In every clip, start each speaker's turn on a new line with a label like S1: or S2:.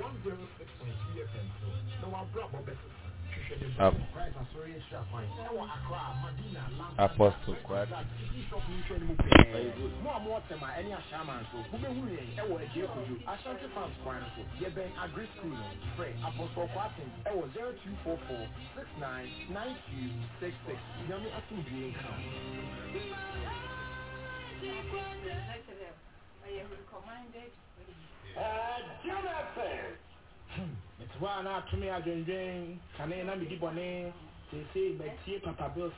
S1: 106.3 FM so na wabrabɔ bɛsesa
S2: Apostle Kwad.
S1: mo a moɔtɛm a ɛne ahyɛama nso wobɛhu yɛn ɛwɔ agyie kodo ashanti farms kwan no so yɛbɛn agri school no frɛ apostle kwaten ɛwɔ 0244 699266 nyame asomdue nka
S3: Jonathan!
S1: mete hɔ a na atome adwendwen kane na medi bɔne seesei matie papa bill!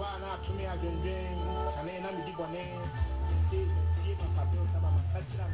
S1: Hɔ a na atome adwendwen kane na medi bɔne seesei matie papa bill sama masakyerɛ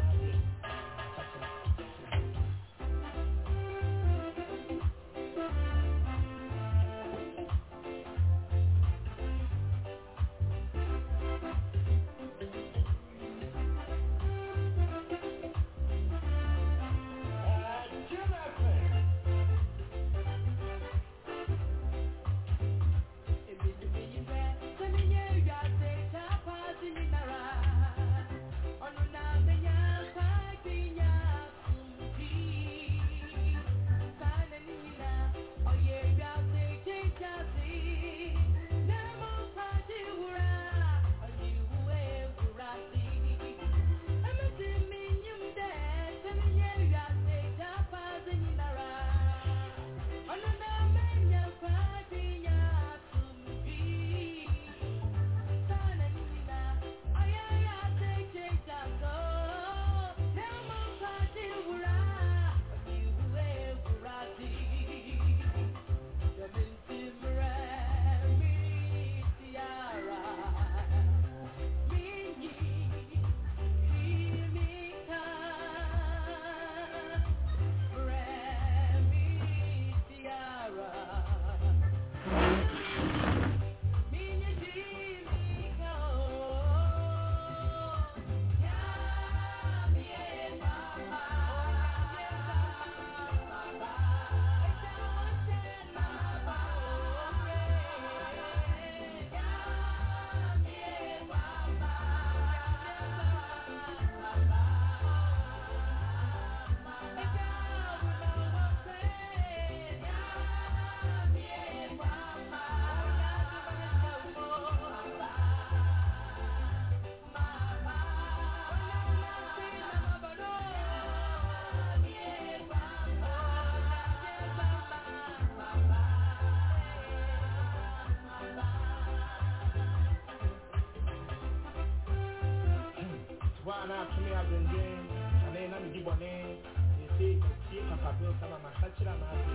S4: kyerɛ ama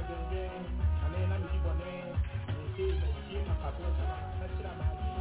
S4: agenge amena mikibo ne,
S5: mwisei, mwishima, pagoda, mwishira, mwishira,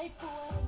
S5: That's right.